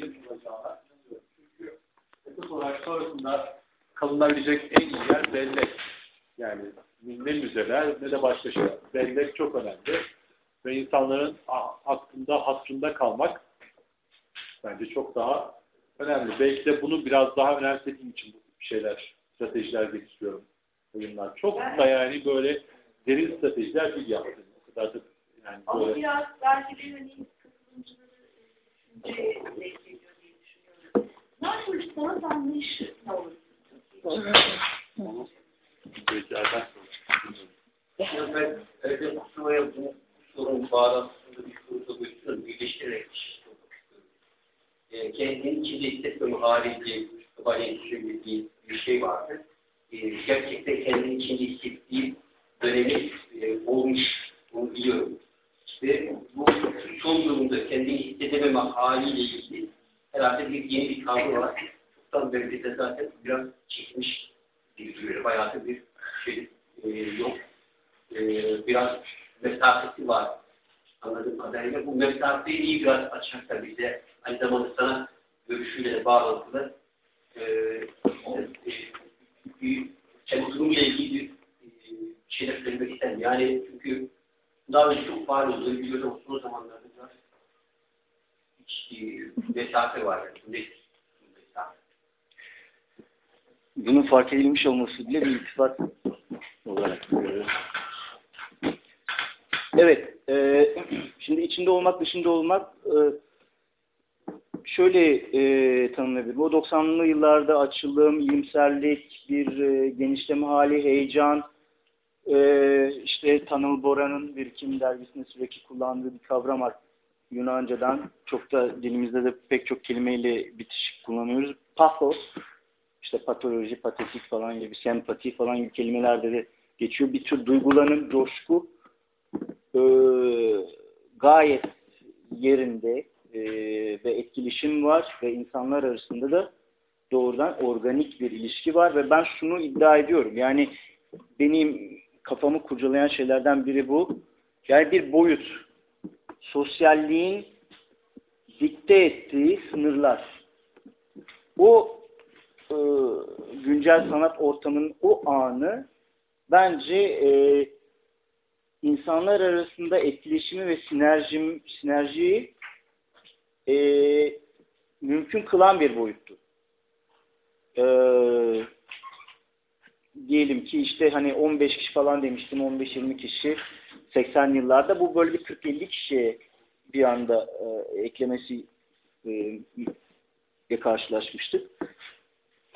daha yeni kurulacağına Çünkü esas olarak sonrasında kalınabilecek en iyi yer bellek. Yani ne müzeler ne de başka şeyler. Bellek çok önemli. Ve insanların aklında, hatırında kalmak bence çok daha önemli. Belki de bunu biraz daha önemsediğim için bu şeyler, stratejiler geliştiriyorum oyunlar. Çok da yani böyle derin stratejiler değil yaptım. O kadar da yani Ama böyle... biraz belki de hani katılımcıları e, düşünceye denk geliyor diye düşünüyorum. Nasıl sanat anlayışı ne olur? Yani ben Erdem Kusuma'ya bu sorun bağlantısında bir soru da boyutunu birleştirerek sormak istiyorum. E, kendini içinde haliyle Mustafa'nın söylediği bir şey vardı. E, kendini hissettiği dönemi e, olmuş, onu bu son durumda kendini hissedememe haliyle ilgili herhalde bir yeni bir kavram var. Çoktan beri de zaten biraz çekmiş gibi duruyor. Bayağı bir şey e, yok. E, biraz mesafesi var anladığım kadarıyla. Bu mesafeyi iyi biraz açarsa bize aynı zamanda sana görüşüyle de bağlantılı e, e, bir kendi durumuyla ilgili bir e, şeyler söylemek isterim. Yani çünkü daha önce çok faal olduğunu biliyoruz son zamanlarda mesafe var. Yani. Bunun fark edilmiş olması bile bir iltifat olarak görüyoruz. Evet, e, şimdi içinde olmak, dışında olmak e, şöyle e, tanımlanabilir. Bu 90'lı yıllarda açılım, iyimserlik, bir e, genişleme hali, heyecan, e, işte Tanıl Bora'nın Birikim dergisinde sürekli kullandığı bir kavram var. Yunanca'dan çok da dilimizde de pek çok kelimeyle bitişik kullanıyoruz. Pathos, işte patoloji, patetik falan gibi, sempati falan gibi kelimelerde de geçiyor. Bir tür duygulanım, coşku e, gayet yerinde e, ve etkileşim var ve insanlar arasında da doğrudan organik bir ilişki var ve ben şunu iddia ediyorum. Yani benim kafamı kurcalayan şeylerden biri bu. Yani bir boyut. Sosyalliğin dikte ettiği sınırlar. O e, güncel sanat ortamının o anı bence e, insanlar arasında etkileşimi ve sinerjim, sinerjiyi e, mümkün kılan bir boyuttu. E, diyelim ki işte hani 15 kişi falan demiştim 15-20 kişi 80 yıllarda bu böyle bir 40-50 kişiye bir anda e, eklemesi e, karşılaşmıştık.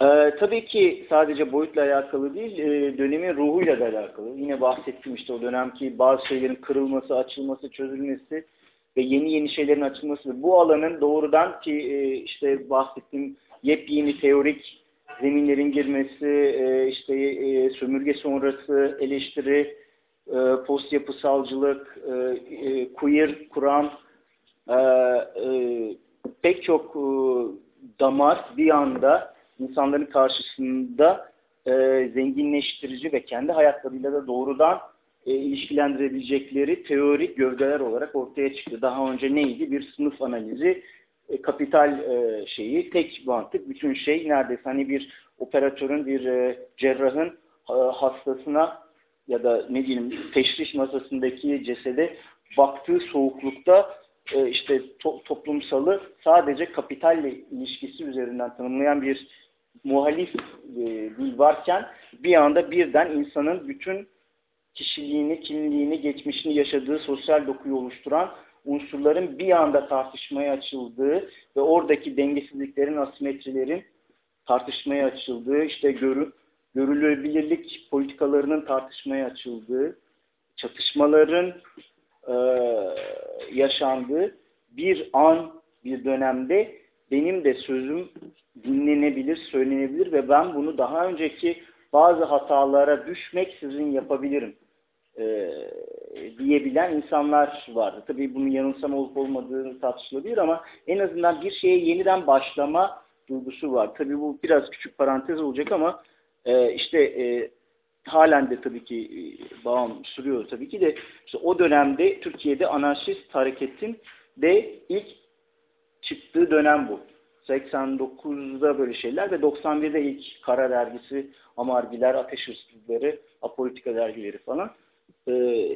Ee, tabii ki sadece boyutla alakalı değil, e, dönemin ruhuyla da alakalı. Yine bahsettim işte o dönemki bazı şeylerin kırılması, açılması, çözülmesi ve yeni yeni şeylerin açılması. Bu alanın doğrudan ki e, işte bahsettiğim yepyeni teorik zeminlerin girmesi, e, işte e, sömürge sonrası eleştiri, e, post yapısalcılık, e, e, queer kuram, e, pek çok damar bir anda insanların karşısında zenginleştirici ve kendi hayatlarıyla da doğrudan e, ilişkilendirebilecekleri teorik gövdeler olarak ortaya çıktı. Daha önce neydi? Bir sınıf analizi, kapital şeyi, tek mantık, bütün şey neredeyse hani bir operatörün, bir cerrahın hastasına ya da ne diyeyim teşrih masasındaki cesede baktığı soğuklukta e, işte to toplumsalı sadece kapitalle ilişkisi üzerinden tanımlayan bir muhalif e, dil varken bir anda birden insanın bütün kişiliğini, kimliğini, geçmişini yaşadığı sosyal dokuyu oluşturan unsurların bir anda tartışmaya açıldığı ve oradaki dengesizliklerin, asimetrilerin tartışmaya açıldığı, işte görü, görülebilirlik politikalarının tartışmaya açıldığı, çatışmaların e, yaşandığı bir an, bir dönemde benim de sözüm dinlenebilir, söylenebilir ve ben bunu daha önceki bazı hatalara düşmeksizin yapabilirim e, diyebilen insanlar vardı. Tabii bunun yanılsam olup olmadığı tartışılabilir ama en azından bir şeye yeniden başlama duygusu var. Tabii bu biraz küçük parantez olacak ama e, işte e, halen de tabii ki e, bağım sürüyor tabii ki de işte o dönemde Türkiye'de anarşist hareketin de ilk çıktığı dönem bu. 89'da böyle şeyler ve 91'de ilk Kara dergisi, Amargiler, Ateş Hırsızları, Apolitika dergileri falan. Ee,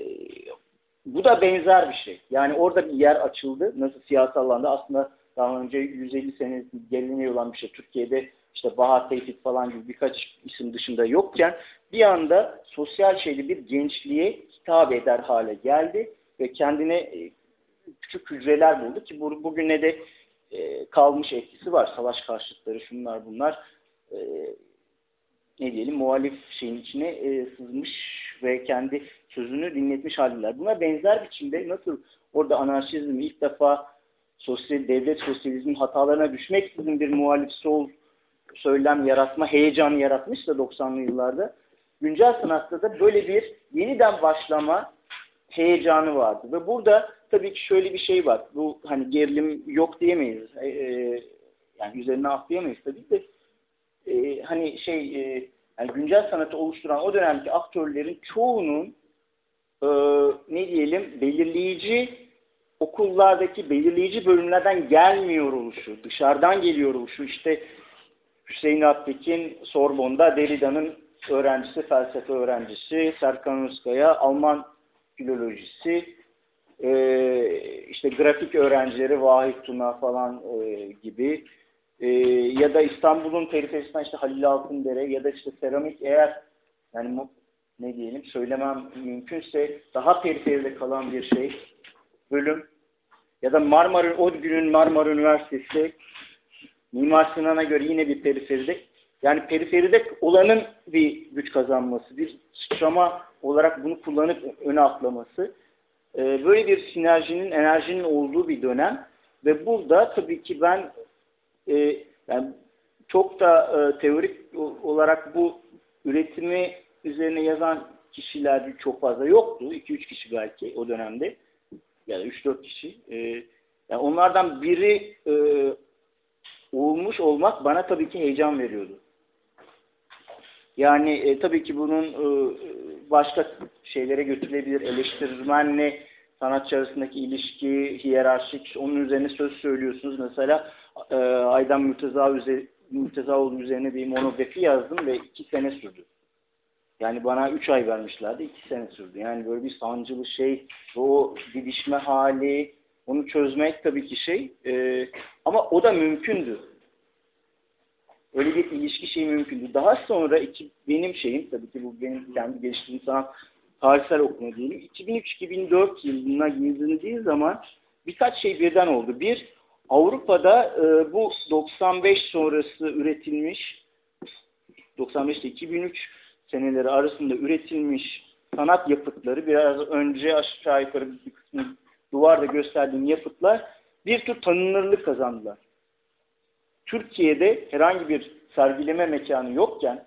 bu da benzer bir şey. Yani orada bir yer açıldı. Nasıl siyasal alanda aslında daha önce 150 sene geleneği olan bir şey. Türkiye'de işte Bahat Tevfik falan gibi birkaç isim dışında yokken bir anda sosyal şeyli bir gençliğe hitap eder hale geldi ve kendine e, küçük hücreler buldu ki bu, bugüne de e, kalmış etkisi var. Savaş karşıtları şunlar bunlar e, ne diyelim muhalif şeyin içine sızmış ve kendi sözünü dinletmiş haldeler. Buna benzer biçimde nasıl orada anarşizm ilk defa sosyal devlet sosyalizmin hatalarına düşmeksizin bir muhalif sol söylem yaratma, heyecan yaratmış da 90'lı yıllarda. Güncel sanatta da böyle bir yeniden başlama heyecanı vardı. Ve burada tabii ki şöyle bir şey var. Bu hani gerilim yok diyemeyiz. E, e, yani üzerine atlayamayız tabii de. E, hani şey e, yani güncel sanatı oluşturan o dönemki aktörlerin çoğunun e, ne diyelim belirleyici okullardaki belirleyici bölümlerden gelmiyor oluşu, dışarıdan geliyor oluşu. İşte Hüseyin Aktekin Sorbon'da Derrida'nın öğrencisi, felsefe öğrencisi, Serkan Özkaya Alman filolojisi, e, işte grafik öğrencileri Vahit Tuna falan e, gibi. E, ya da İstanbul'un periferisinden işte Halil Altındere ya da işte seramik eğer yani ne diyelim söylemem mümkünse daha periferide kalan bir şey bölüm. Ya da Marmara o günün Marmara Üniversitesi Mimar Sinan'a göre yine bir periferide yani periferide olanın bir güç kazanması, bir sıçrama olarak bunu kullanıp öne atlaması e, böyle bir sinerjinin, enerjinin olduğu bir dönem ve burada tabii ki ben e, yani çok da e, teorik olarak bu üretimi üzerine yazan kişiler çok fazla yoktu. 2-3 kişi belki o dönemde. Yani 3-4 kişi. Yani onlardan biri olmuş olmak bana tabii ki heyecan veriyordu. Yani e, tabii ki bunun e, başka şeylere götürülebilir. Eleştirmenle sanatçı arasındaki ilişki, hiyerarşik, onun üzerine söz söylüyorsunuz. Mesela e, Aydan Mürteza üzeri, Mürtezaoğlu üzerine bir monografi yazdım ve iki sene sürdü. Yani bana üç ay vermişlerdi, iki sene sürdü. Yani böyle bir sancılı şey, o didişme hali, onu çözmek tabii ki şey. E, ama o da mümkündü. Öyle bir ilişki şey mümkündü. Daha sonra iki, benim şeyim, tabii ki bu benim kendi geliştirdiğim sanat tarihsel okuma diyelim. 2003-2004 yılına girildiği zaman birkaç şey birden oldu. Bir, Avrupa'da e, bu 95 sonrası üretilmiş, 95 ile 2003 seneleri arasında üretilmiş sanat yapıtları, biraz önce aşağı yukarı bir kısmı duvarda gösterdiğim yapıtlar bir tür tanınırlık kazandılar. Türkiye'de herhangi bir sergileme mekanı yokken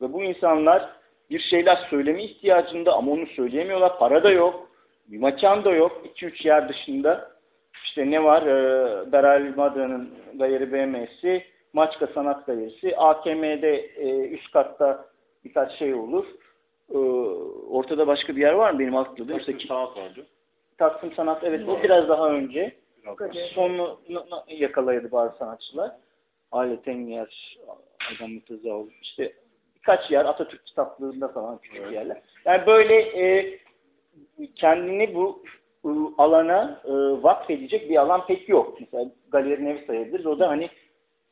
ve bu insanlar bir şeyler söyleme ihtiyacında ama onu söyleyemiyorlar. Para da yok, bir mekan da yok. 2-3 yer dışında işte ne var? Ee, Beral Madra'nın galeri BM'si, Maçka Sanat Galerisi, AKM'de e, üst katta birkaç şey olur. Ee, ortada başka bir yer var mı benim aklımda? İşte, Sanat vardı. Taksim Sanat, evet o biraz daha önce. Sonunu yakalayadı bazı sanatçılar. Aile Tenger, Adam Murtazaoğlu, işte birkaç yer Atatürk kitaplığında falan küçük evet. yerler. Yani böyle e, kendini bu alana e, vakfedecek bir alan pek yok. Mesela galeri nevi sayabiliriz. O da hani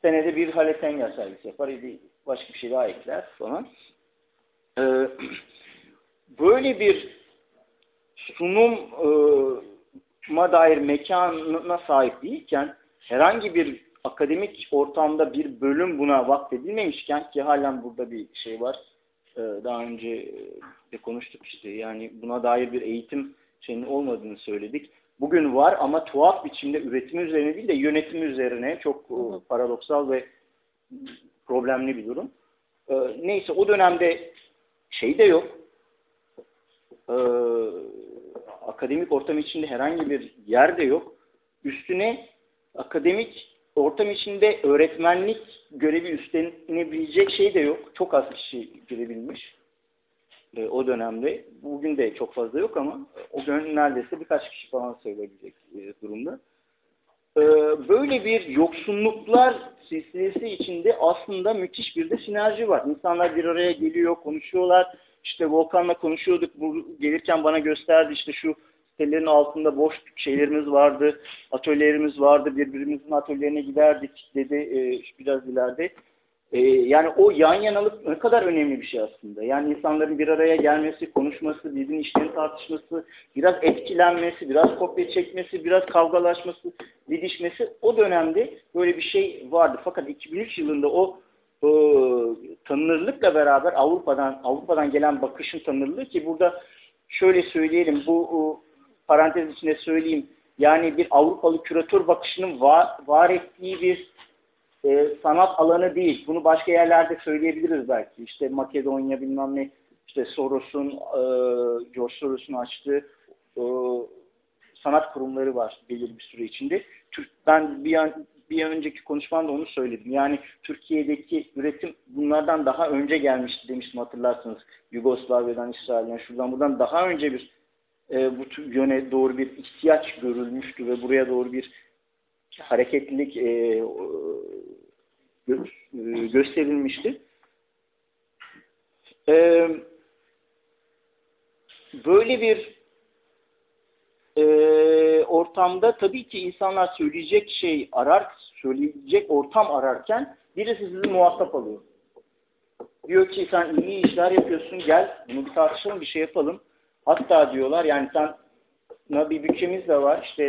senede bir Halet Tenger sergisi yapar. Ya başka bir şey daha ekler falan. E, böyle bir sunuma dair mekana sahip değilken herhangi bir akademik ortamda bir bölüm buna vakfedilmemişken ki halen burada bir şey var. Ee, daha önce de konuştuk işte yani buna dair bir eğitim şeyinin olmadığını söyledik. Bugün var ama tuhaf biçimde üretim üzerine değil de yönetim üzerine çok e, paradoksal ve problemli bir durum. Neyse o dönemde şey de yok. Akademik ortam içinde herhangi bir yer de yok. Üstüne akademik ortam içinde öğretmenlik görevi üstlenebilecek şey de yok. Çok az kişi girebilmiş e, o dönemde. Bugün de çok fazla yok ama o dönem neredeyse birkaç kişi falan söyleyebilecek e, durumda. e, böyle bir yoksunluklar silsilesi içinde aslında müthiş bir de sinerji var. İnsanlar bir araya geliyor, konuşuyorlar. İşte Volkan'la konuşuyorduk. Bu gelirken bana gösterdi işte şu sitelerin altında boş şeylerimiz vardı, atölyelerimiz vardı. Birbirimizin atölyelerine giderdik dedi e, biraz ileride. E, yani o yan yanalık ne kadar önemli bir şey aslında. Yani insanların bir araya gelmesi, konuşması, birbirinin işlerini tartışması, biraz etkilenmesi, biraz kopya çekmesi, biraz kavgalaşması, didişmesi o dönemde böyle bir şey vardı. Fakat 2003 yılında o e, tanınırlıkla beraber Avrupa'dan Avrupa'dan gelen bakışın tanınırlığı ki burada şöyle söyleyelim bu parantez içinde söyleyeyim yani bir Avrupalı küratör bakışının var, var ettiği bir e, sanat alanı değil. Bunu başka yerlerde söyleyebiliriz belki. İşte Makedonya bilmem ne işte Soros'un e, George Soros'un açtığı e, sanat kurumları var belirli bir süre içinde. Türk, ben bir, an, bir önceki konuşmamda onu söyledim. Yani Türkiye'deki üretim bunlardan daha önce gelmişti demiştim hatırlarsınız. Yugoslavya'dan, İsrail'den, şuradan buradan daha önce bir e, bu yöne doğru bir ihtiyaç görülmüştü ve buraya doğru bir hareketlilik e, gö e, gösterilmişti. E, böyle bir e, ortamda tabii ki insanlar söyleyecek şey arar, söyleyecek ortam ararken birisi sizi muhatap alıyor. Diyor ki sen iyi işler yapıyorsun gel bunu bir tartışalım bir şey yapalım. Hatta diyorlar yani sen bir bütçemiz de var işte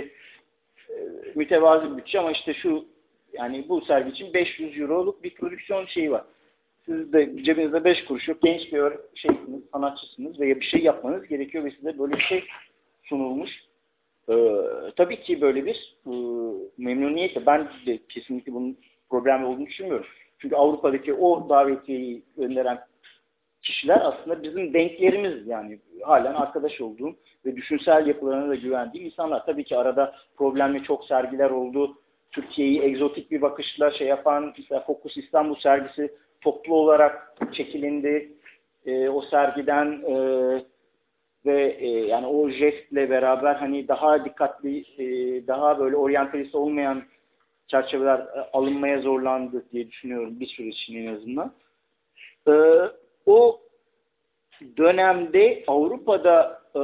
e, mütevazı bir bütçe ama işte şu yani bu sergi için 500 euroluk bir prodüksiyon şeyi var. Siz de cebinizde 5 kuruş yok. Genç bir şeysiniz, sanatçısınız ve bir şey yapmanız gerekiyor ve size böyle bir şey sunulmuş. Ee, tabii ki böyle bir e, memnuniyetle ben de kesinlikle bunun problem olduğunu düşünmüyorum. Çünkü Avrupa'daki o davetiyeyi gönderen kişiler aslında bizim denklerimiz yani halen arkadaş olduğum ve düşünsel yapılarına da güvendiğim insanlar. Tabii ki arada problemli çok sergiler oldu. Türkiye'yi egzotik bir bakışla şey yapan işte Fokus İstanbul sergisi toplu olarak çekilindi. E, o sergiden e, ve e, yani o jestle beraber hani daha dikkatli, e, daha böyle oryantalist olmayan çerçeveler e, alınmaya zorlandı diye düşünüyorum bir süre için en azından. E, o dönemde Avrupa'da e,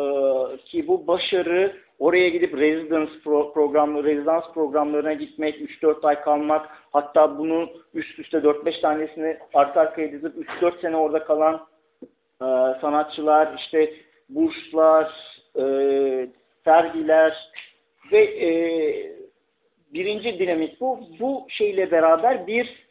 ki bu başarı oraya gidip residence pro programı, rezidans programlarına gitmek, 3-4 ay kalmak, hatta bunu üst üste 4-5 tanesini arka arkaya dizip 3-4 sene orada kalan e, sanatçılar, işte burslar, e, sergiler ve e, birinci dinamik bu. Bu şeyle beraber bir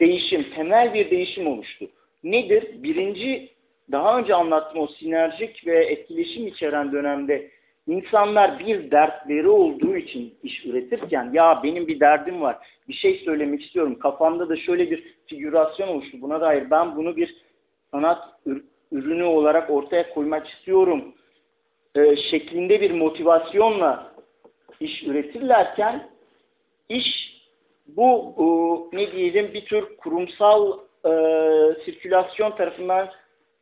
değişim, temel bir değişim oluştu. Nedir? Birinci, daha önce anlattığım o sinerjik ve etkileşim içeren dönemde insanlar bir dertleri olduğu için iş üretirken ya benim bir derdim var, bir şey söylemek istiyorum, kafamda da şöyle bir figürasyon oluştu buna dair ben bunu bir sanat ürünü olarak ortaya koymak istiyorum e, şeklinde bir motivasyonla iş üretirlerken iş bu e, ne diyelim bir tür kurumsal e, sirkülasyon tarafından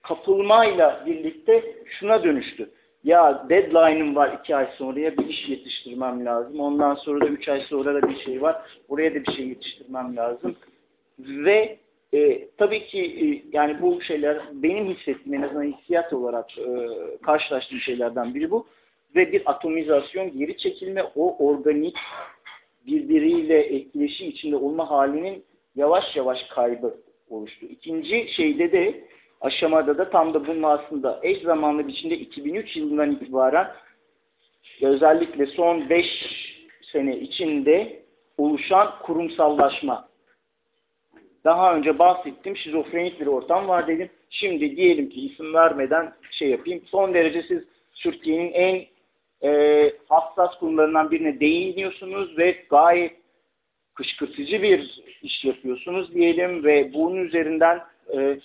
kapılmayla birlikte şuna dönüştü. Ya deadline'ım var iki ay sonraya bir iş yetiştirmem lazım. Ondan sonra da üç ay sonra da bir şey var. Buraya da bir şey yetiştirmem lazım. Ve e, tabii ki e, yani bu şeyler benim hissettiğim en azından hissiyat olarak e, karşılaştığım şeylerden biri bu. Ve bir atomizasyon, geri çekilme, o organik birbiriyle etkileşim içinde olma halinin yavaş yavaş kaybı oluştu. İkinci şeyde de aşamada da tam da bunun aslında eş zamanlı biçimde 2003 yılından itibaren özellikle son 5 sene içinde oluşan kurumsallaşma. Daha önce bahsettim şizofrenik bir ortam var dedim. Şimdi diyelim ki isim vermeden şey yapayım. Son derece siz Türkiye'nin en e, hassas konularından birine değiniyorsunuz ve gayet kışkırtıcı bir iş yapıyorsunuz diyelim ve bunun üzerinden e,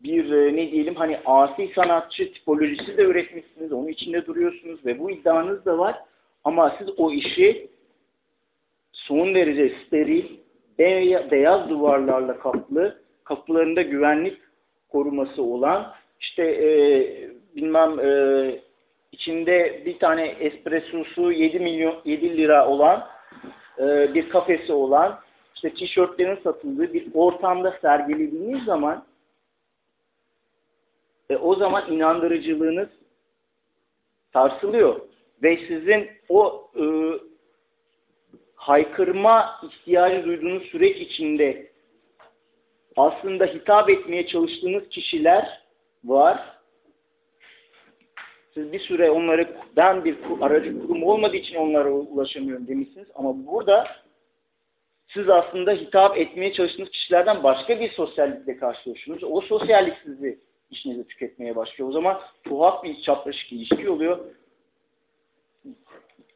bir e, ne diyelim hani asi sanatçı tipolojisi de üretmişsiniz. Onun içinde duruyorsunuz ve bu iddianız da var. Ama siz o işi son derece steril, beyaz duvarlarla kaplı, kapılarında güvenlik koruması olan işte e, bilmem e, içinde bir tane espressosu 7 milyon 7 lira olan e, bir kafesi olan, işte tişörtlerin satıldığı bir ortamda sergilediğiniz zaman e, o zaman inandırıcılığınız sarsılıyor. Ve sizin o e, haykırma ihtiyacı duyduğunuz süreç içinde aslında hitap etmeye çalıştığınız kişiler var. Siz bir süre onları ben bir aracı kurum olmadığı için onlara ulaşamıyorum demişsiniz. Ama burada siz aslında hitap etmeye çalıştığınız kişilerden başka bir sosyallikle karşılaşıyorsunuz. O sosyallik sizi işinizi tüketmeye başlıyor. O zaman tuhaf bir çapraşık ilişki oluyor.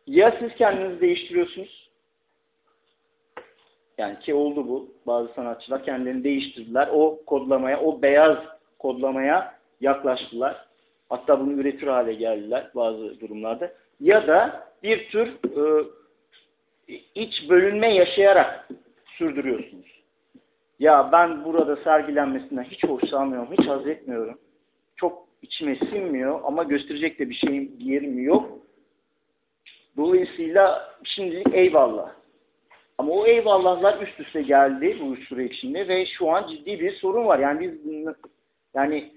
Ya siz kendinizi değiştiriyorsunuz. Yani ki oldu bu. Bazı sanatçılar kendilerini değiştirdiler. O kodlamaya, o beyaz kodlamaya yaklaştılar. Hatta bunu üretir hale geldiler bazı durumlarda. Ya da bir tür e, iç bölünme yaşayarak sürdürüyorsunuz. Ya ben burada sergilenmesinden hiç hoşlanmıyorum, hiç haz etmiyorum. Çok içime sinmiyor ama gösterecek de bir şeyim, bir yerim yok. Dolayısıyla şimdilik eyvallah. Ama o eyvallahlar üst üste geldi bu süre içinde ve şu an ciddi bir sorun var. Yani biz yani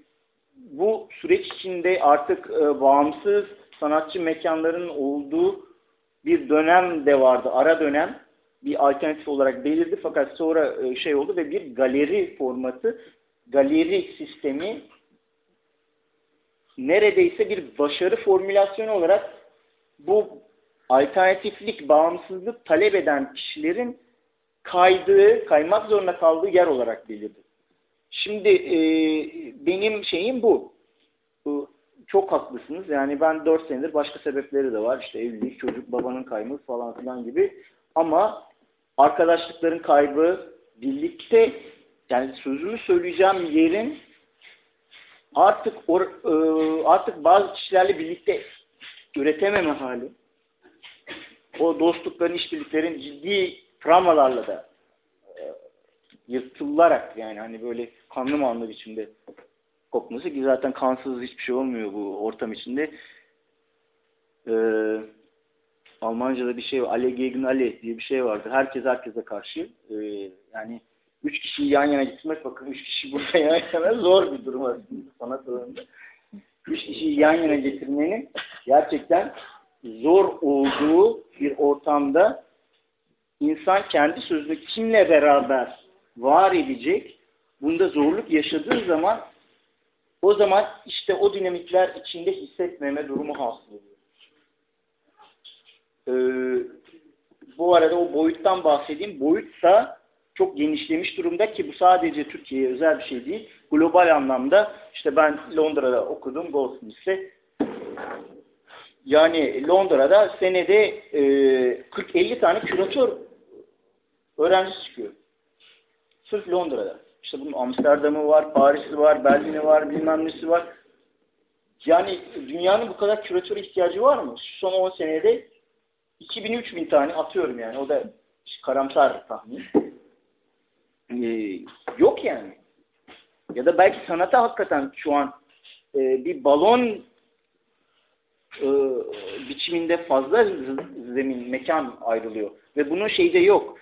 bu süreç içinde artık e, bağımsız sanatçı mekanların olduğu bir dönem de vardı. Ara dönem bir alternatif olarak belirdi fakat sonra e, şey oldu ve bir galeri formatı, galeri sistemi neredeyse bir başarı formülasyonu olarak bu alternatiflik, bağımsızlık talep eden kişilerin kaydığı, kaymak zorunda kaldığı yer olarak belirdi. Şimdi e, benim şeyim bu. bu. Çok haklısınız. Yani ben dört senedir başka sebepleri de var. İşte evlilik, çocuk, babanın kaybı falan filan gibi. Ama arkadaşlıkların kaybı, birlikte yani sözümü söyleyeceğim yerin artık or, e, artık bazı kişilerle birlikte üretememe hali. O dostlukların, işbirliklerin ciddi travmalarla da e, yırtılarak yani hani böyle kanlı manlı biçimde kopması ki zaten kansız hiçbir şey olmuyor bu ortam içinde. Ee, Almanca'da bir şey var. Alle gegen alle diye bir şey vardı. Herkes herkese karşı. Ee, yani üç kişiyi yan yana getirmek bakın üç kişi burada yan yana zor bir durum aslında sanat alanında. Üç kişiyi yan yana getirmenin gerçekten zor olduğu bir ortamda insan kendi sözünü kimle beraber var edecek bunda zorluk yaşadığı zaman o zaman işte o dinamikler içinde hissetmeme durumu hasıl oluyor. Ee, bu arada o boyuttan bahsedeyim. Boyut da çok genişlemiş durumda ki bu sadece Türkiye'ye özel bir şey değil. Global anlamda işte ben Londra'da okudum Goldsmith'te. Yani Londra'da senede e, 40-50 tane küratör öğrenci çıkıyor. Sırf Londra'da. İşte bunun Amsterdam'ı var, Paris'i var, Berlin'i var, bilmem nesi var. Yani dünyanın bu kadar küratör ihtiyacı var mı? Son 10 senede 2000-3000 tane atıyorum yani. O da karamsar tahmin. Ee, yok yani. Ya da belki sanata hakikaten şu an e, bir balon e, biçiminde fazla zemin, mekan ayrılıyor. Ve bunun şeyde yok.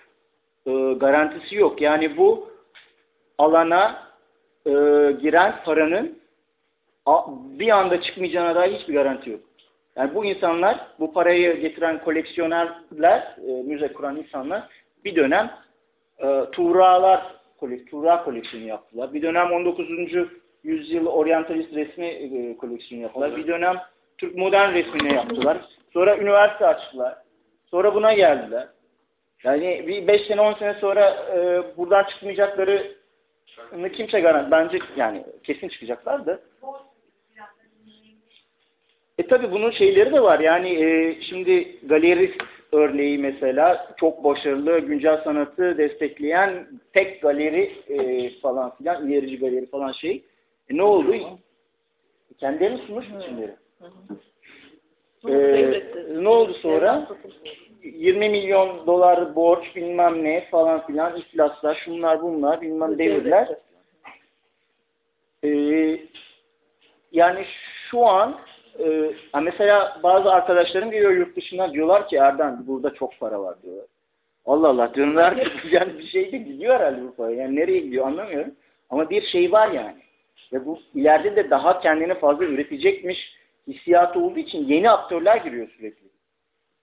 E, garantisi yok. Yani bu alana e, giren paranın bir anda çıkmayacağına dair hiçbir garanti yok. Yani bu insanlar, bu parayı getiren koleksiyonerler, e, müze kuran insanlar bir dönem e, tuğralar, tuğra koleksiyonu yaptılar. Bir dönem 19. yüzyıl oryantalist resmi e, koleksiyonu yaptılar. Bir dönem Türk modern resmini yaptılar. Sonra üniversite açtılar. Sonra buna geldiler. Yani bir 5 sene 10 sene sonra e, buradan çıkmayacakları kimse garanti. Bence yani kesin çıkacaklar da. E tabi bunun şeyleri de var. Yani e, şimdi galerist örneği mesela çok başarılı güncel sanatı destekleyen tek galeri e, falan filan ilerici galeri falan şey. E, ne oldu? Kendilerini sunmuş biçimleri. Ee, ne oldu sonra? 20 milyon dolar borç bilmem ne falan filan iflaslar şunlar bunlar bilmem devirler. Ee, yani şu an e, mesela bazı arkadaşlarım geliyor yurt dışından diyorlar ki Erden burada çok para var diyorlar. Allah Allah diyorlar ki yani bir şey de gidiyor herhalde Urfa'ya. Yani nereye gidiyor anlamıyorum. Ama bir şey var yani. Ve bu ileride de daha kendini fazla üretecekmiş hissiyatı olduğu için yeni aktörler giriyor sürekli.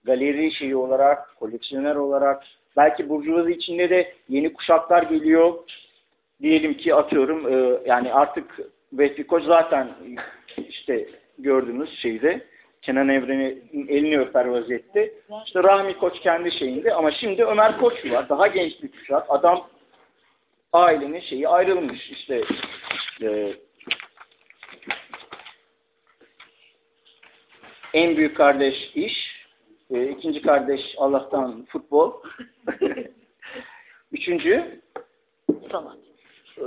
Galeri şeyi olarak, koleksiyoner olarak, belki burjuvazi içinde de yeni kuşaklar geliyor. Diyelim ki atıyorum e, yani artık Vehbi Koç zaten işte gördüğünüz şeyde Kenan Evren'i elini öper vaziyette. İşte Rahmi Koç kendi şeyinde ama şimdi Ömer Koç var. Daha genç bir kuşak. Adam ailenin şeyi ayrılmış. İşte e, en büyük kardeş iş, e, ikinci kardeş Allah'tan futbol, üçüncü Sanat. e,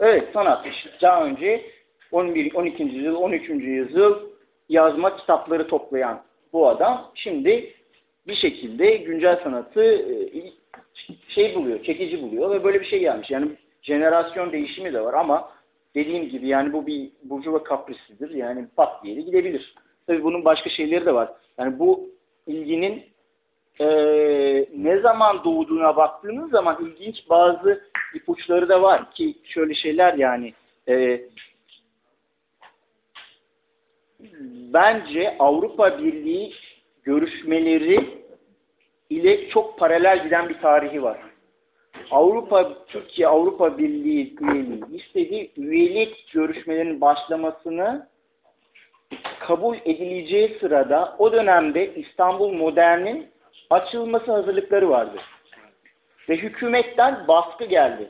evet sanat işte. Daha önce 11, 12. yüzyıl, 13. yüzyıl yazma kitapları toplayan bu adam şimdi bir şekilde güncel sanatı e, şey buluyor, çekici buluyor ve böyle bir şey gelmiş. Yani jenerasyon değişimi de var ama dediğim gibi yani bu bir burjuva kaprisidir. Yani pat diye de gidebilir. Tabii bunun başka şeyleri de var. Yani bu ilginin e, ne zaman doğduğuna baktığınız zaman ilginç bazı ipuçları da var ki şöyle şeyler yani e, bence Avrupa Birliği görüşmeleri ile çok paralel giden bir tarihi var. Avrupa, Türkiye Avrupa Birliği üyeliği istediği üyelik görüşmelerinin başlamasını kabul edileceği sırada o dönemde İstanbul Modern'in açılması hazırlıkları vardı. Ve hükümetten baskı geldi.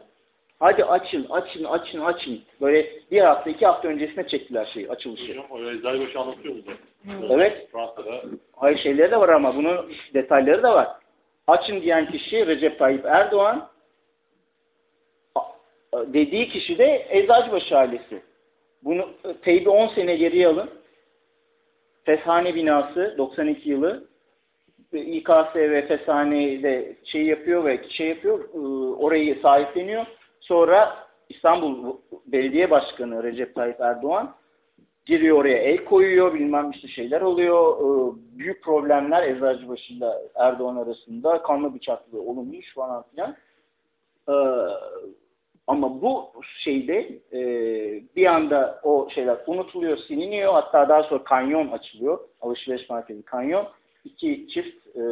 Hadi açın, açın, açın, açın. Böyle bir hafta, iki hafta öncesine çektiler şeyi, açılışı. Hocam o Eczacıbaşı anlatıyor mu? Evet. Fransa'da. Hayır şeyleri de var ama bunun detayları da var. Açın diyen kişi Recep Tayyip Erdoğan. Dediği kişi de Eczacıbaşı ailesi. Bunu teybi 10 sene geriye alın. Feshane binası 92 yılı. İKSV Feshane'de şey yapıyor ve şey yapıyor, orayı sahipleniyor. Sonra İstanbul Belediye Başkanı Recep Tayyip Erdoğan giriyor oraya el koyuyor, bilmem işte şeyler oluyor. Büyük problemler Eczacıbaşı ile Erdoğan arasında kanlı bıçaklı olunmuş falan filan. Ama bu şeyde bir anda o şeyler unutuluyor, siliniyor. Hatta daha sonra kanyon açılıyor. Alışveriş merkezi kanyon. İki çift e,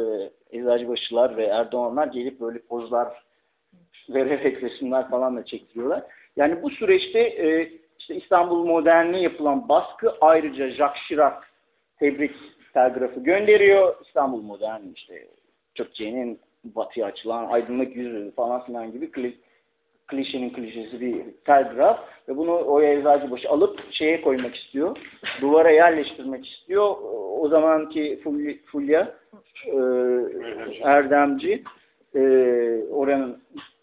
Eczacıbaşılar ve Erdoğanlar gelip böyle pozlar vererek resimler falan da çektiriyorlar. Yani bu süreçte e, işte İstanbul Modern'e yapılan baskı ayrıca Jacques Chirac tebrik telgrafı gönderiyor. İstanbul Modern işte Türkiye'nin batıya açılan aydınlık yüzü falan filan gibi klişenin klişesi bir telgraf ve bunu o Eczacıbaşı alıp şeye koymak istiyor. Duvara yerleştirmek istiyor. O zamanki Fulya e, Erdemci e, oranın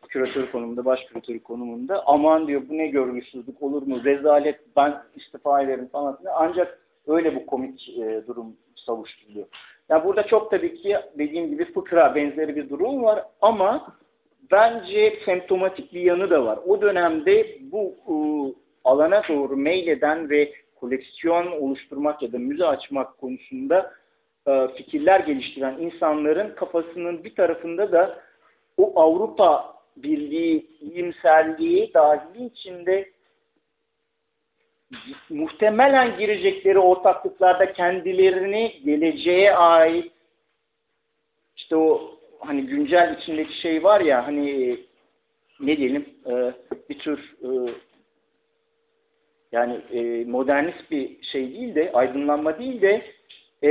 küratör konumunda, baş küratörü konumunda aman diyor bu ne görgüsüzlük olur mu, rezalet ben istifa ederim falan. Ancak öyle bu komik e, durum savuşturuyor. Yani burada çok tabii ki dediğim gibi fıkra benzeri bir durum var ama bence semptomatik bir yanı da var. O dönemde bu e, alana doğru meyleden ve koleksiyon oluşturmak ya da müze açmak konusunda e, fikirler geliştiren insanların kafasının bir tarafında da o Avrupa Birliği iyimserliği dahili içinde muhtemelen girecekleri ortaklıklarda kendilerini geleceğe ait işte o hani güncel içindeki şey var ya hani ne diyelim e, bir tür e, yani e, modernist bir şey değil de aydınlanma değil de e,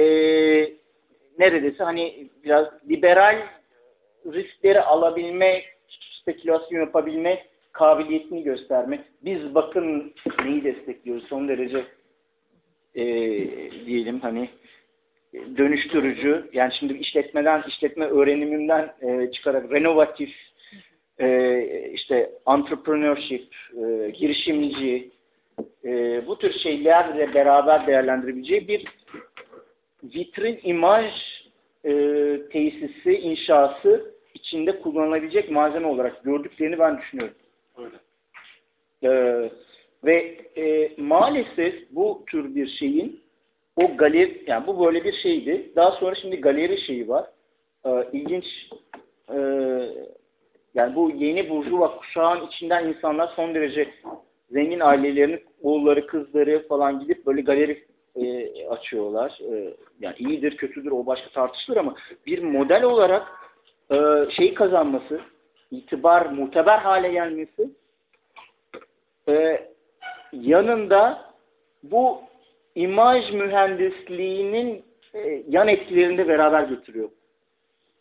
neredeyse hani biraz liberal riskleri alabilme spekülasyon yapabilme kabiliyetini göstermek. Biz bakın neyi destekliyoruz son derece e, diyelim hani dönüştürücü yani şimdi işletmeden işletme öğreniminden e, çıkarak renovatif e, işte entrepreneurship e, girişimci e, bu tür şeylerle beraber değerlendirebileceği bir vitrin imaj e, tesisi inşası içinde kullanılabilecek malzeme olarak gördüklerini ben düşünüyorum. Öyle. Ee, ve e, maalesef bu tür bir şeyin o galeri, yani bu böyle bir şeydi. Daha sonra şimdi galeri şeyi var. Ee, ilginç e, yani bu yeni burjuva kuşağın içinden insanlar son derece zengin ailelerinin oğulları, kızları falan gidip böyle galeri e, açıyorlar. E, yani iyidir, kötüdür o başka tartışılır ama bir model olarak e, şey kazanması, itibar, muteber hale gelmesi e, yanında bu imaj mühendisliğinin e, yan etkilerini de beraber getiriyor.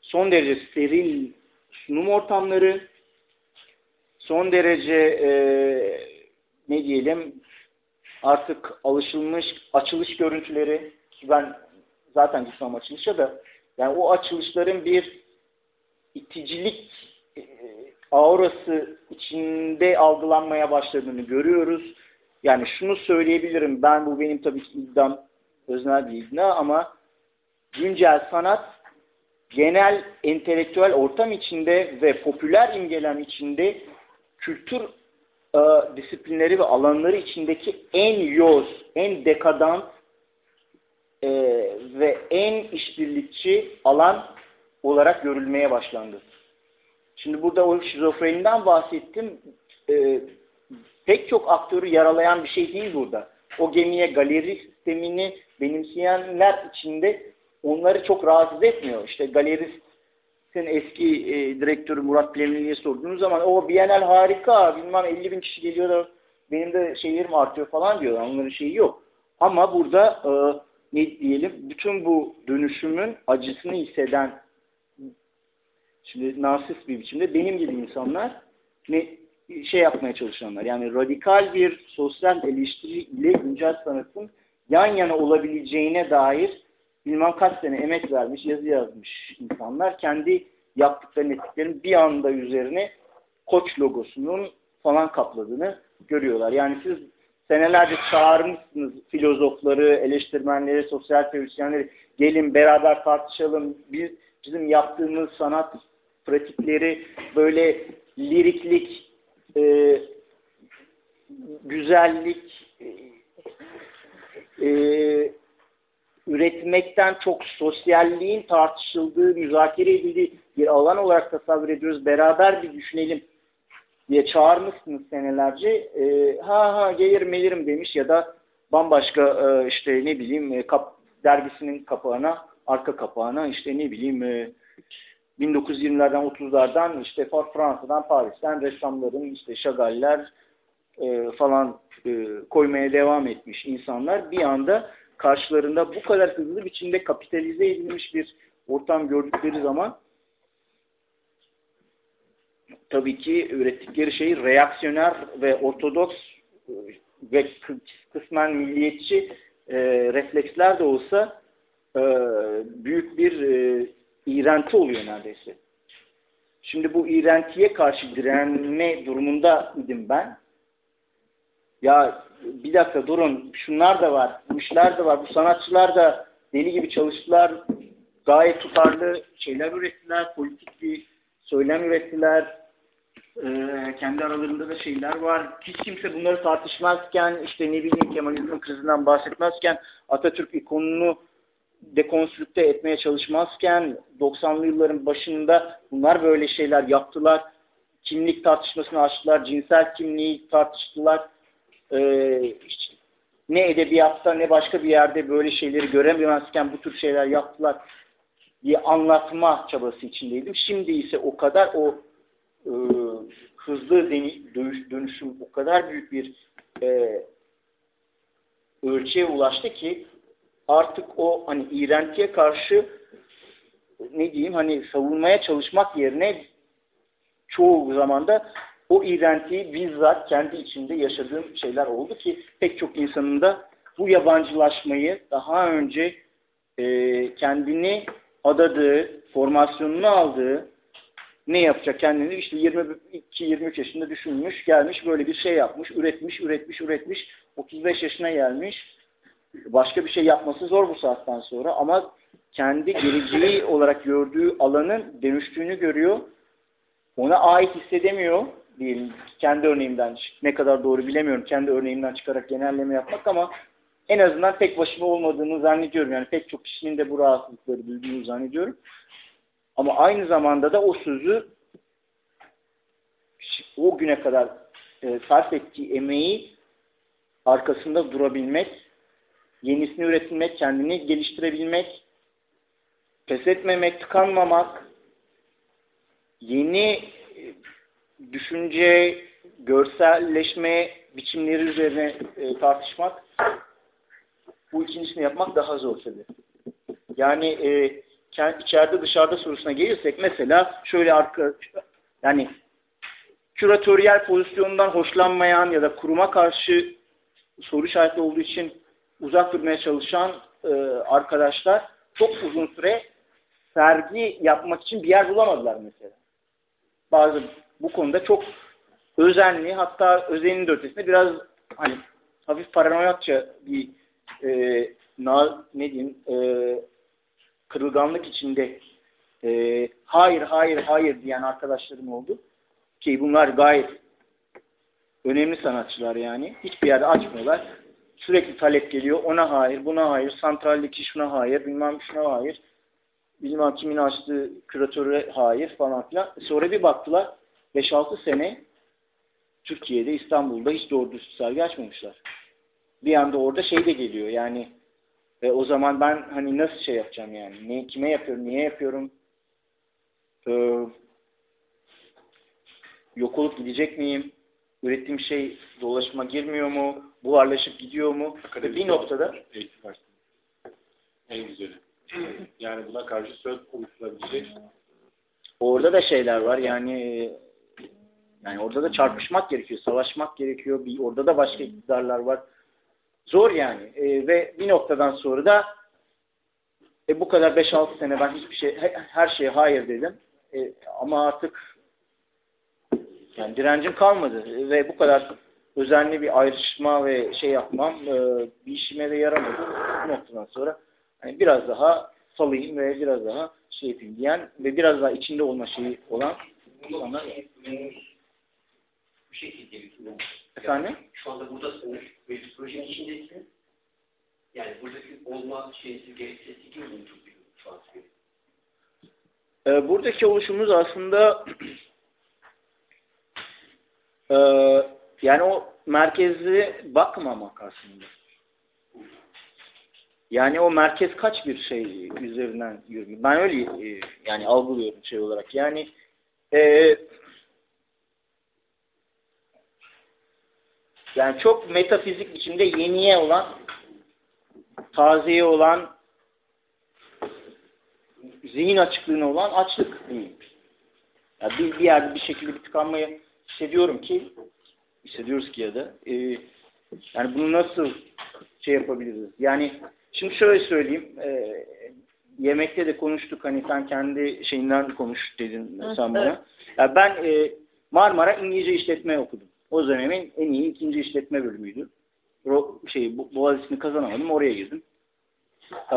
Son derece steril sunum ortamları, son derece e, ne diyelim artık alışılmış açılış görüntüleri ki ben zaten gitmem açılışa da yani o açılışların bir iticilik e, aurası içinde algılanmaya başladığını görüyoruz. Yani şunu söyleyebilirim ben bu benim tabii ki iddiam öznel bir iddia ama güncel sanat genel entelektüel ortam içinde ve popüler imgelem içinde kültür e, disiplinleri ve alanları içindeki en yoz, en dekadant e, ve en işbirlikçi alan olarak görülmeye başlandı. Şimdi burada o şizofreniden bahsettim. E, pek çok aktörü yaralayan bir şey değil burada. O gemiye galeri sistemini benimseyenler içinde onları çok rahatsız etmiyor. İşte galerist sen eski e, direktörü Murat Plemli'ye sorduğunuz zaman o Bienal harika bilmem 50 bin kişi geliyor da benim de şehirim artıyor falan diyor. Onların şeyi yok. Ama burada e, ne diyelim bütün bu dönüşümün acısını hisseden şimdi narsist bir biçimde benim gibi insanlar ne şey yapmaya çalışanlar. Yani radikal bir sosyal eleştiri ile güncel sanatın yan yana olabileceğine dair bilmem kaç sene emek vermiş, yazı yazmış insanlar kendi yaptıkları ettiklerin bir anda üzerine koç logosunun falan kapladığını görüyorlar. Yani siz senelerce çağırmışsınız filozofları, eleştirmenleri, sosyal teorisyenleri gelin beraber tartışalım. Biz, bizim yaptığımız sanat pratikleri böyle liriklik, e, güzellik, e, üretmekten çok sosyalliğin tartışıldığı, müzakere edildiği bir alan olarak tasavvur ediyoruz. Beraber bir düşünelim diye çağırmışsınız senelerce. E, ha ha gelirim gelirim demiş ya da bambaşka e, işte ne bileyim e, kap, dergisinin kapağına, arka kapağına işte ne bileyim e, 1920'lerden 30'lardan işte Fransa'dan Paris'ten ressamların işte Chagall'ler e, falan e, koymaya devam etmiş insanlar. Bir anda karşılarında bu kadar hızlı biçimde kapitalize edilmiş bir ortam gördükleri zaman tabii ki ürettikleri şey reaksiyoner ve ortodoks ve kısmen milliyetçi e, refleksler de olsa e, büyük bir e, iğrenti oluyor neredeyse. Şimdi bu iğrentiye karşı direnme durumunda idim ben. Ya bir dakika durun şunlar da var, bu işler de var, bu sanatçılar da deli gibi çalıştılar, gayet tutarlı şeyler ürettiler, politik bir söylem ürettiler, ee, kendi aralarında da şeyler var. Hiç kimse bunları tartışmazken, işte ne bileyim Kemalizm krizinden bahsetmezken, Atatürk ikonunu dekonstrükte etmeye çalışmazken 90'lı yılların başında bunlar böyle şeyler yaptılar. Kimlik tartışmasını açtılar, cinsel kimliği tartıştılar. Ee, hiç, ne edebiyatta ne başka bir yerde böyle şeyleri görememezken bu tür şeyler yaptılar diye anlatma çabası içindeydim. Şimdi ise o kadar o e, hızlı dönüşüm o kadar büyük bir e, ölçüye ulaştı ki artık o hani iğrentiye karşı ne diyeyim hani savunmaya çalışmak yerine çoğu zamanda o iğrentiyi bizzat kendi içinde yaşadığım şeyler oldu ki pek çok insanın da bu yabancılaşmayı daha önce e, kendini adadığı, formasyonunu aldığı ne yapacak kendini işte 22-23 yaşında düşünmüş, gelmiş böyle bir şey yapmış, üretmiş, üretmiş, üretmiş, 35 yaşına gelmiş. Başka bir şey yapması zor bu saatten sonra ama kendi geleceği olarak gördüğü alanın dönüştüğünü görüyor. Ona ait hissedemiyor diyelim. Kendi örneğimden ne kadar doğru bilemiyorum. Kendi örneğimden çıkarak genelleme yapmak ama en azından tek başıma olmadığını zannediyorum. Yani pek çok kişinin de bu rahatsızlıkları duyduğunu zannediyorum. Ama aynı zamanda da o sözü o güne kadar e, sarf ettiği emeği arkasında durabilmek, yenisini üretilmek, kendini geliştirebilmek, pes etmemek, tıkanmamak, yeni e, düşünce, görselleşme biçimleri üzerine e, tartışmak, bu ikincisini yapmak daha zor tabii. Yani e, içeride dışarıda sorusuna gelirsek mesela şöyle arka yani küratöryel pozisyonundan hoşlanmayan ya da kuruma karşı soru işareti olduğu için uzak durmaya çalışan e, arkadaşlar çok uzun süre sergi yapmak için bir yer bulamadılar mesela. Bazı bu konuda çok özenli hatta özenin de ötesinde biraz hani hafif paranoyakça bir e, na, ne diyeyim e, kırılganlık içinde e, hayır hayır hayır diyen arkadaşlarım oldu. Ki bunlar gayet önemli sanatçılar yani. Hiçbir yerde açmıyorlar. Sürekli talep geliyor. Ona hayır, buna hayır, santraldeki şuna hayır, bilmem şuna hayır. Bilmem kimin açtığı küratöre hayır falan filan. Sonra bir baktılar 5-6 sene Türkiye'de, İstanbul'da hiç doğru dürüst sergi açmamışlar. Bir anda orada şey de geliyor yani e, o zaman ben hani nasıl şey yapacağım yani? Ne, kime yapıyorum, niye yapıyorum? Ee, yok olup gidecek miyim? Ürettiğim şey dolaşıma girmiyor mu? Buharlaşıp gidiyor mu? Akademik bir noktada eğitim. En güzeli. Yani buna karşı söz oluşturabilecek orada da şeyler var yani yani orada da çarpışmak gerekiyor, savaşmak gerekiyor. Bir, orada da başka iktidarlar var. Zor yani. E, ve bir noktadan sonra da e, bu kadar 5-6 sene ben hiçbir şey he- her şeye hayır dedim. E, ama artık yani direncim kalmadı ve bu kadar özenli bir ayrışma ve şey yapmam e, bir işime de yaramadı. Bu noktadan sonra hani biraz daha salayım ve biraz daha şey yapayım diyen ve biraz daha içinde olma şeyi olan insanlar. Bu şekilde bir Efendim? Şu anda buradasınız ve bir projenin içindesiniz. Yani buradaki olma şeysi, gerekçesi gibi mi çok büyük şu an. Ee, buradaki oluşumuz aslında e, yani o merkezli bakmamak aslında. Yani o merkez kaç bir şey üzerinden yürüyor. Ben öyle e, yani algılıyorum şey olarak. Yani e, yani çok metafizik biçimde yeniye olan tazeye olan zihin açıklığına olan açlık diyeyim. Ya bir, bir yerde bir şekilde bir tıkanmayı hissediyorum ki hissediyoruz ki ya da e, yani bunu nasıl şey yapabiliriz? Yani şimdi şöyle söyleyeyim e, yemekte de konuştuk hani sen kendi şeyinden konuş dedin Hı, sen bana. evet. Ya ben e, Marmara İngilizce işletme okudum. O dönemin en iyi ikinci işletme bölümüydü. Ro, şey, Bo- Boğaziçi'ni kazanamadım oraya girdim. Ee,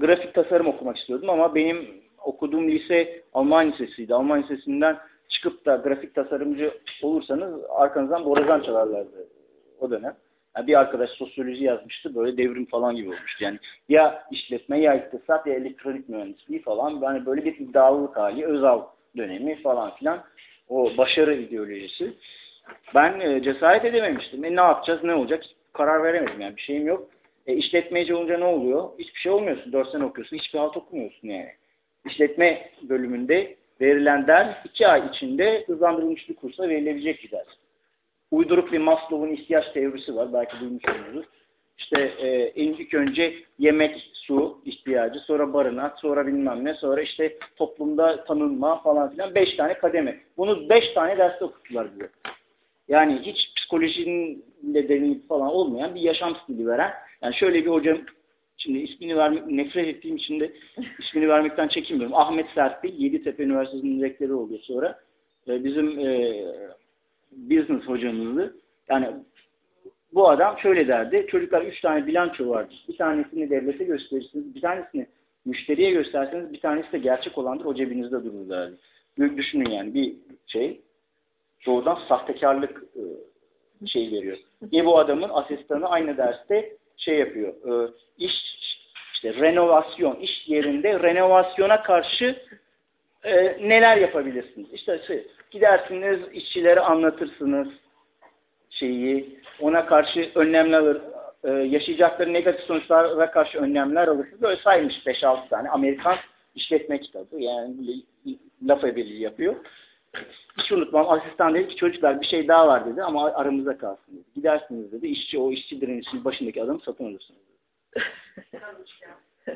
grafik tasarım okumak istiyordum ama benim okuduğum lise Alman lisesiydi. Alman lisesinden çıkıp da grafik tasarımcı olursanız arkanızdan borazan çalarlardı o dönem. Yani bir arkadaş sosyoloji yazmıştı böyle devrim falan gibi olmuştu. Yani ya işletme ya iktisat ya elektronik mühendisliği falan yani böyle bir iddialılık hali Özal dönemi falan filan o başarı ideolojisi. Ben e, cesaret edememiştim. E, ne yapacağız ne olacak karar veremedim yani bir şeyim yok. E, işletmeci olunca ne oluyor? Hiçbir şey olmuyorsun. 4 sene okuyorsun. Hiçbir halt okumuyorsun yani. İşletme bölümünde verilen ders 2 ay içinde hızlandırılmış bir kursa verilebilecek bir ders. Uyduruk bir Maslow'un ihtiyaç teorisi var. Belki duymuşsunuzdur. İşte e, ilk önce yemek, su ihtiyacı, sonra barınak, sonra bilmem ne, sonra işte toplumda tanınma falan filan. Beş tane kademe. Bunu beş tane derste okuttular bize. Yani hiç psikolojinin de falan olmayan bir yaşam stili veren. Yani şöyle bir hocam, şimdi ismini vermek, nefret ettiğim için de ismini vermekten çekinmiyorum. Ahmet Serpil, Yeditepe Üniversitesi'nin rektörü oluyor sonra. E, bizim e, business hocamızdı. Yani bu adam şöyle derdi. Çocuklar üç tane bilanço vardır. Bir tanesini devlete gösterirsiniz, bir tanesini müşteriye gösterseniz bir tanesi de gerçek olandır. O cebinizde durur derdi. Düşünün yani bir şey doğrudan sahtekarlık e, şey veriyor. Ve bu adamın asistanı aynı derste şey yapıyor. E, iş işte renovasyon, iş yerinde renovasyona karşı e, neler yapabilirsiniz? İşte şey, gidersiniz, işçilere anlatırsınız şeyi, ona karşı önlemler alır, e, yaşayacakları negatif sonuçlara karşı önlemler alırsınız. Böyle saymış 5-6 tane Amerikan işletme kitabı. Yani laf ebeliği yapıyor. Hiç unutmam asistan dedi ki çocuklar bir şey daha var dedi ama aramızda kalsın dedi. Gidersiniz dedi. İşçi o işçi direnişinin başındaki adamı satın alırsınız dedi.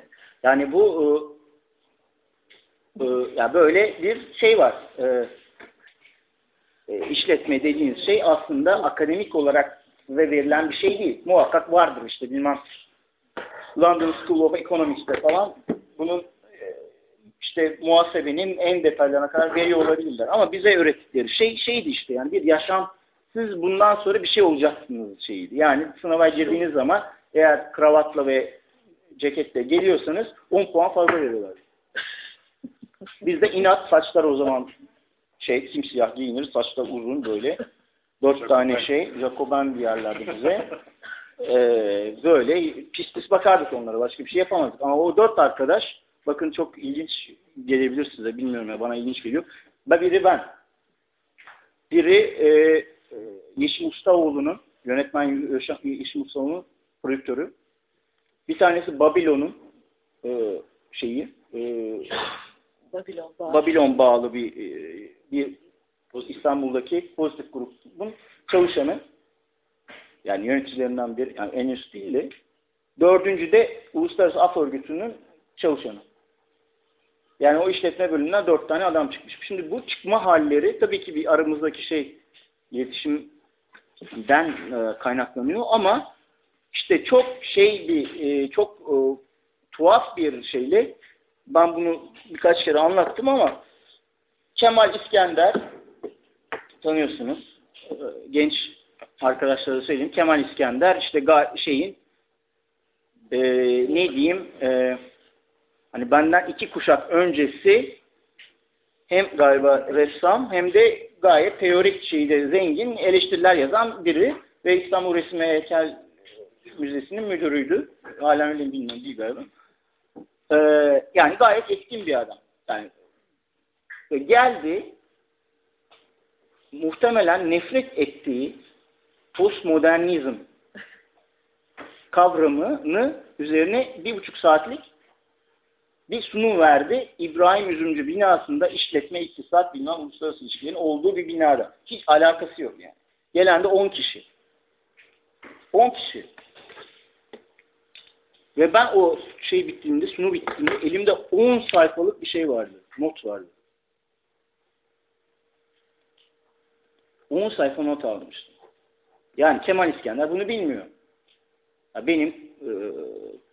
Yani bu e, e, ya böyle bir şey var. E, e, işletme dediğiniz şey aslında akademik olarak size verilen bir şey değil. Muhakkak vardır işte bilmem London School of Economics'te falan bunun işte muhasebenin en detaylarına kadar veriyor olabilirler. Ama bize öğrettikleri şey şeydi işte yani bir yaşam siz bundan sonra bir şey olacaksınız şeyiydi. Yani sınava girdiğiniz zaman eğer kravatla ve ceketle geliyorsanız 10 puan fazla veriyorlar. Bizde inat saçlar o zaman şey simsiyah giyinir, saçlar uzun böyle. Dört tane şey, Jacoben diyarlardı bize. Ee, böyle pis pis bakardık onlara. Başka bir şey yapamazdık. Ama o dört arkadaş, bakın çok ilginç gelebilir size. Bilmiyorum ya bana ilginç geliyor. Biri ben. Biri e, e Yeşim Ustaoğlu'nun, yönetmen Yeşim Ustaoğlu'nun prodüktörü. Bir tanesi Babilon'un e, şeyi, e, Babilon bağlı. Babilon bağlı bir e, bir İstanbul'daki pozitif grubun çalışanı. Yani yöneticilerinden bir, yani en üst değil de. Dördüncü de Uluslararası Af Örgütü'nün çalışanı. Yani o işletme bölümünden dört tane adam çıkmış. Şimdi bu çıkma halleri tabii ki bir aramızdaki şey iletişimden e, kaynaklanıyor ama işte çok şey bir, e, çok e, tuhaf bir şeyle ben bunu birkaç kere anlattım ama Kemal İskender tanıyorsunuz. Genç arkadaşlara söyleyeyim. Kemal İskender işte şeyin e, ne diyeyim e, hani benden iki kuşak öncesi hem galiba ressam hem de gayet teorik şeyde zengin eleştiriler yazan biri ve İstanbul Resim Heykel Müzesi'nin müdürüydü. Hala öyle bilmiyorum değil galiba. Ee, yani gayet etkin bir adam. Yani geldi muhtemelen nefret ettiği postmodernizm kavramını üzerine bir buçuk saatlik bir sunum verdi. İbrahim Üzümcü binasında işletme, iktisat, bilmem uluslararası ilişkilerin olduğu bir binada. Hiç alakası yok yani. Gelen de 10 kişi. 10 kişi. Ve ben o şey bittiğinde, sunu bittiğinde elimde 10 sayfalık bir şey vardı. Not vardı. 10 sayfa not almıştım. Yani Kemal İskender bunu bilmiyor. benim e,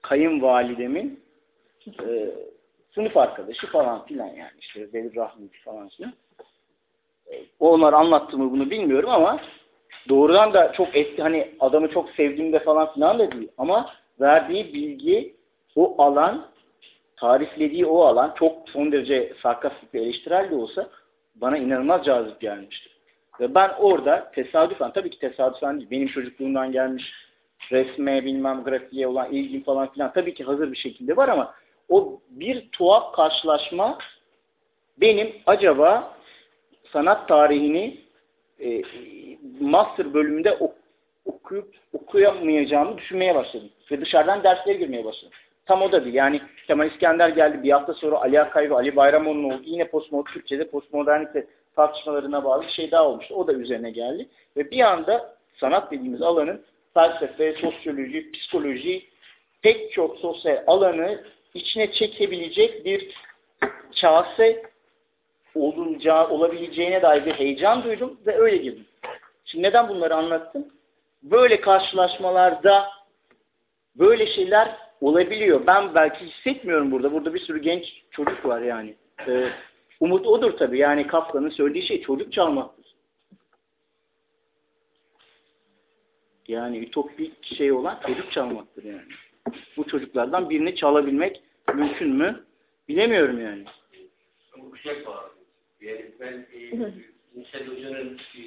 kayınvalidemin e, sınıf arkadaşı falan filan yani işte Velid Rahmi falan filan. E, onlar anlattığımı bunu bilmiyorum ama doğrudan da çok eski hani adamı çok sevdiğimde falan filan da değil ama verdiği bilgi o alan tariflediği o alan çok son derece sarkastik bir eleştirel de olsa bana inanılmaz cazip gelmiştir. Ve ben orada tesadüfen, tabii ki tesadüfen değil, benim çocukluğumdan gelmiş resme, bilmem grafiğe olan ilgim falan filan tabii ki hazır bir şekilde var ama o bir tuhaf karşılaşma benim acaba sanat tarihini e, master bölümünde ok okuyup okuyamayacağımı düşünmeye başladım. Ve dışarıdan derslere girmeye başladım. Tam o da. Yani Kemal İskender geldi. Bir hafta sonra Ali Akay ve Ali Bayramoğlu'nun oldu. Yine postmodern Türkçe'de postmodernite tartışmalarına bağlı bir şey daha olmuştu. O da üzerine geldi. Ve bir anda sanat dediğimiz alanın felsefe, sosyoloji, psikoloji, pek çok sosyal alanı içine çekebilecek bir kase olacağı, olabileceğine dair bir heyecan duydum ve öyle girdim. Şimdi neden bunları anlattım? Böyle karşılaşmalarda böyle şeyler olabiliyor. Ben belki hissetmiyorum burada. Burada bir sürü genç çocuk var yani. Ee, umut odur tabii. Yani Kafka'nın söylediği şey çocuk çalmaktır. Yani ütopik şey olan çocuk çalmaktır yani. Bu çocuklardan birini çalabilmek mümkün mü? Bilemiyorum yani. Bu şey var. Yani ben e, Nisel Hoca'nın e,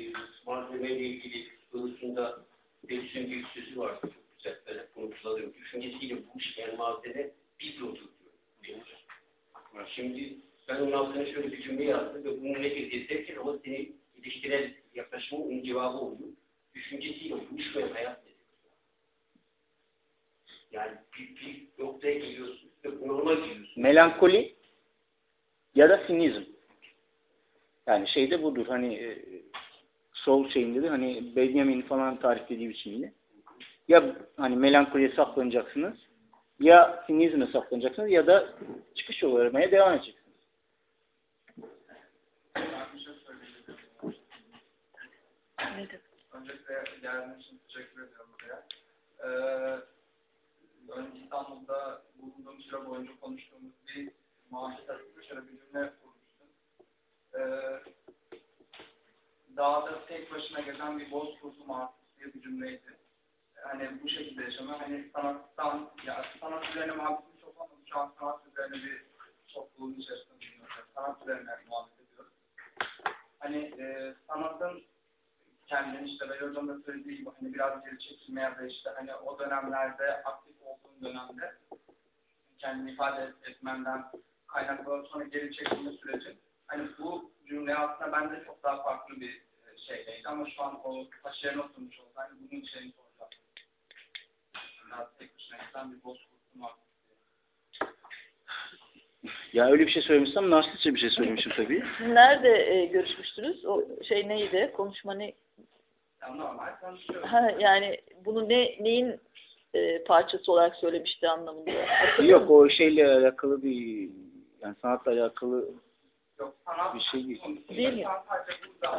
malzemeyle ilgili konusunda bir bir sözü var. Çok güzel. Ben konuşulalım. Düşüncesiyle bu işleyen malzeme biblo tutuyor. Şimdi ben onun altına şöyle bir cümle yazdım ve bunu nedir diye sevken ama seni ilişkilel yaklaşımın onun cevabı oluyor. Düşüncesiyle uyuşmayan hayat? Yani bir, bir noktaya geliyorsun ve bunalıma giriyorsun. Melankoli ya da sinizm. Yani şey de budur hani e, sol şeyinde de hani Benjamin falan tariflediği biçimiyle. Ya hani melankoliye saklanacaksınız ya sinizme saklanacaksınız ya da çıkış yolu aramaya devam edeceksiniz. Nedir? Öncelikle geldiğiniz için teşekkür ediyorum buraya. Ee, ön İstanbul'da bulunduğum süre boyunca konuştuğumuz bir arasında şöyle bir cümle kurmuştum. Ee, dağda tek başına gezen bir boz kurdu muhabbeti diye bir cümleydi. Hani bu şekilde yaşamak, hani sanattan, ya sanat üzerine muhabbetimiz çok olmadı. Şu an sanat üzerine bir topluluğun içerisinde bulunuyoruz. Sanat üzerine muhabbet ediyoruz. Hani e, sanatın kendini işte Veli Hocam da söylediği gibi hani biraz geri çekilme ya da işte hani o dönemlerde aktif dönemde kendini ifade etmenden kaynaklı olarak sonra geri çekilme süreci hani bu cümle aslında bende çok daha farklı bir e, şeydeydi ama şu an o taş yerine oturmuş olsa hani bunun şeyini soracağım. Biraz tek başına giden bir boz kurtulma var. Ya öyle bir şey söylemişsem narsistçe bir şey söylemişim tabii. Nerede e, görüşmüştünüz? O şey neydi? Konuşma ne? Yani normal konuşuyoruz. Ha, yani bunu ne neyin parçası olarak söylemişti anlamında? Hatırlıyor Yok musun? o şeyle alakalı bir yani sanatla alakalı Yok sanat bir şey değil. Değil mi?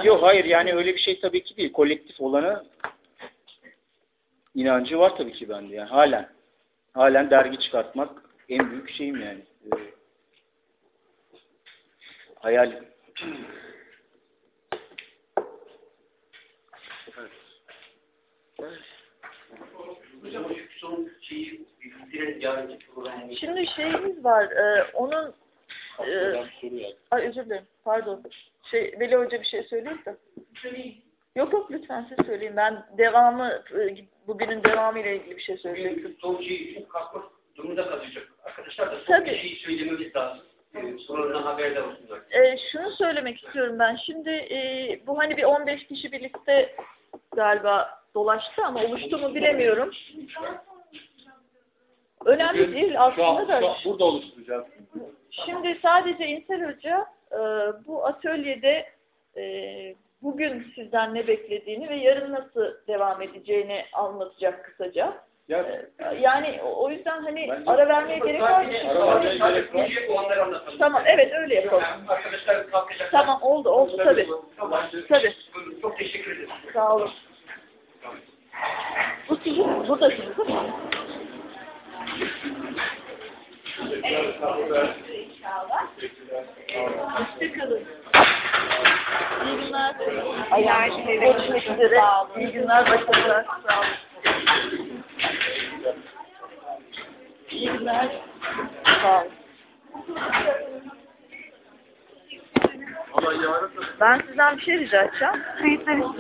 Yok hayır yani öyle bir şey tabii ki değil. Kolektif olanı inancı var tabii ki bende yani halen. Halen dergi çıkartmak en büyük şeyim yani. Ee, hayal. Hocam o son şeyi bitiren yarınki programı Şimdi şeyimiz var. e, onun e, ay özür dilerim. Pardon. Şey Veli Hoca bir şey söyleyeyim de. Yok yok lütfen siz söyleyin. Ben devamı e, bugünün devamı ile ilgili bir şey söyleyecektim. Bugün son şeyi çok kalkmak durumunda kalacak. Arkadaşlar da son Tabii. bir şey söylememiz lazım. Ee, Sonradan haberdar olsunlar. E, şunu söylemek istiyorum ben. Şimdi e, bu hani bir 15 kişi birlikte galiba dolaştı ama oluştu mu bilemiyorum. Önemli değil Şu an, aslında da. şu an burada oluşturacağız. Şimdi sadece İnsel Hoca e, bu atölyede e, bugün sizden ne beklediğini ve yarın nasıl devam edeceğini anlatacak kısaca. Ya E, yani o yüzden hani Bence- ara vermeye gerek var mı? Anlatalım. Tamam evet öyle yapalım. Tamam oldu oldu tabii. Tamam. Tabii. Çok teşekkür ederim. Sağ olun. Bu sizin, bu da sizin değil mi? Hoşçakalın. İyi günler. Ay, görüşmek üzere. İyi günler, başarılar. Sağ olun. İyi günler. Sağ olun. Ben sizden bir şey rica edeceğim.